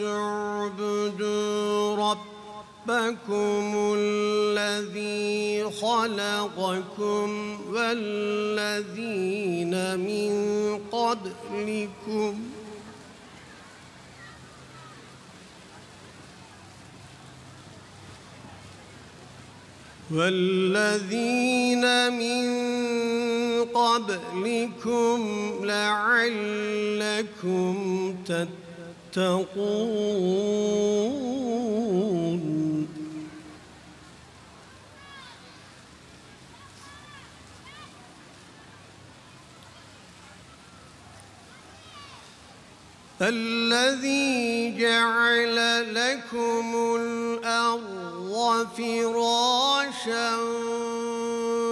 اعبدوا ربكم الذي خلقكم والذين من قبلكم والذين من قبلكم لعلكم تتقون الذي جعل لكم الأرض فراشا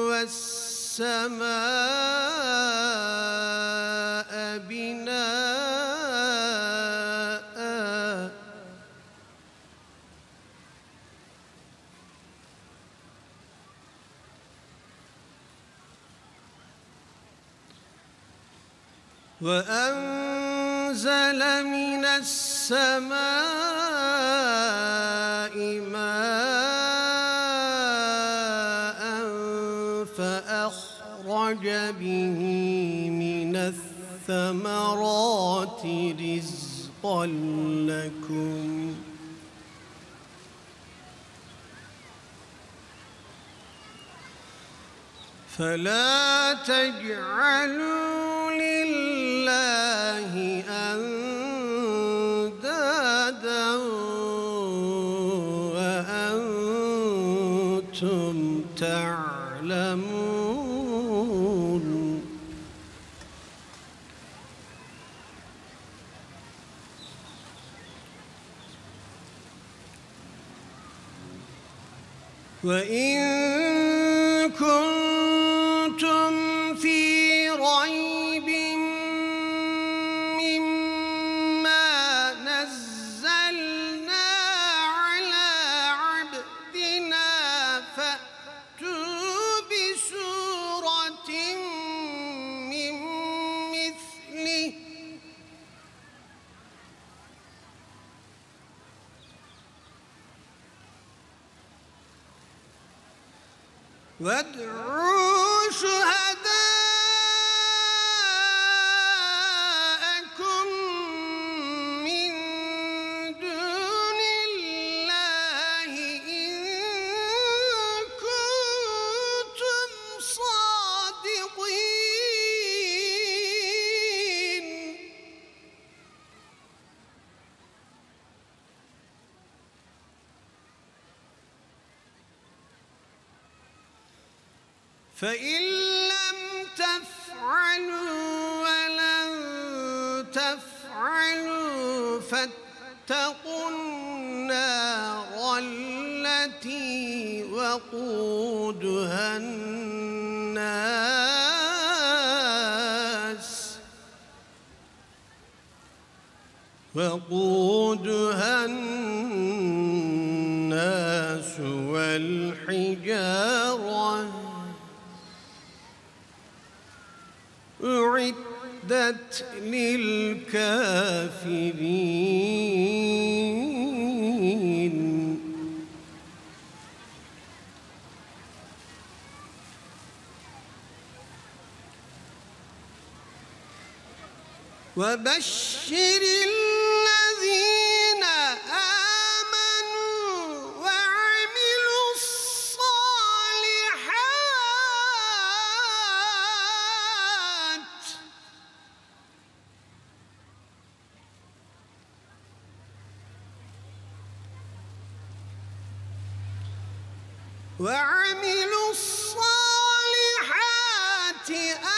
والسماء وأنزل من السماء ماء فأخرج به من الثمرات رزقا لكم. فلا تجعلوا لله أندادا وأنتم تعلمون. وإن وادعوا فإن لم تفعلوا ولن تفعلوا فاتقوا النار التي وقودها الناس. وقودها الناس والحجارة أعدت للكافرين. وبشر وعملوا الصالحات أن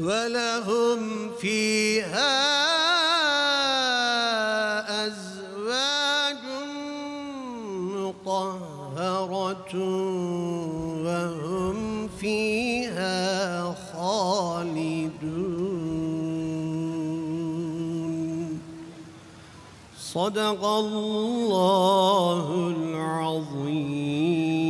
ولهم فيها أزواج مطهرة وهم فيها خالدون. صدق الله العظيم.